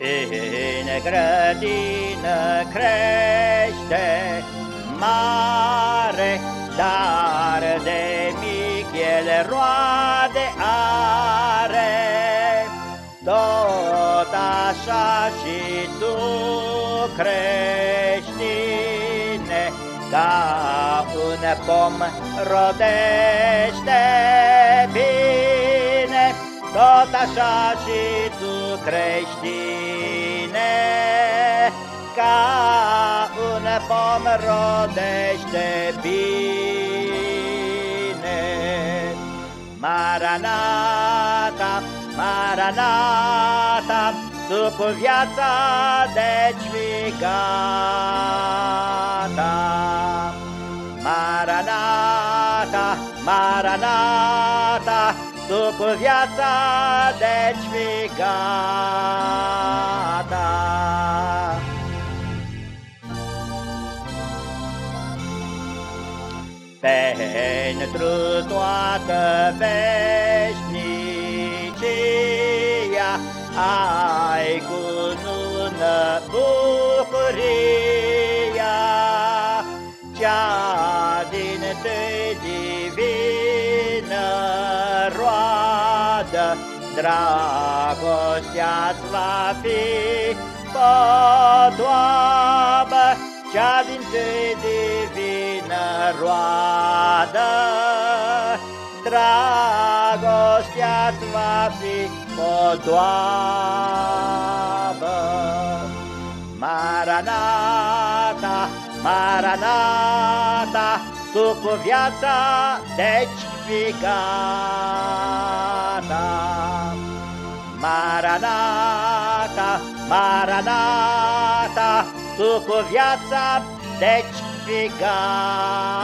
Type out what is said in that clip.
În grădină crește mare, dar de mic el roade are. Tot așa și tu creștine, ca un pom rodește bine, tot așa și tu creștine, ca un pom rodește bine. Maranata, Maranata, tu cu viața deci fi gata. Maranata, Maranata, tu cu viața deci fi gata. Pentru toată veșnicia ai cu nună bucuria, cea din tâi roadă, dragostea-ți va fi potoabă, cea din tâi divină roadă, dragostea-ți va fi potoabă. Maranata, Maranata, tu cu viața deci fi Maranata, Maranata, tu cu viața deci fi gata.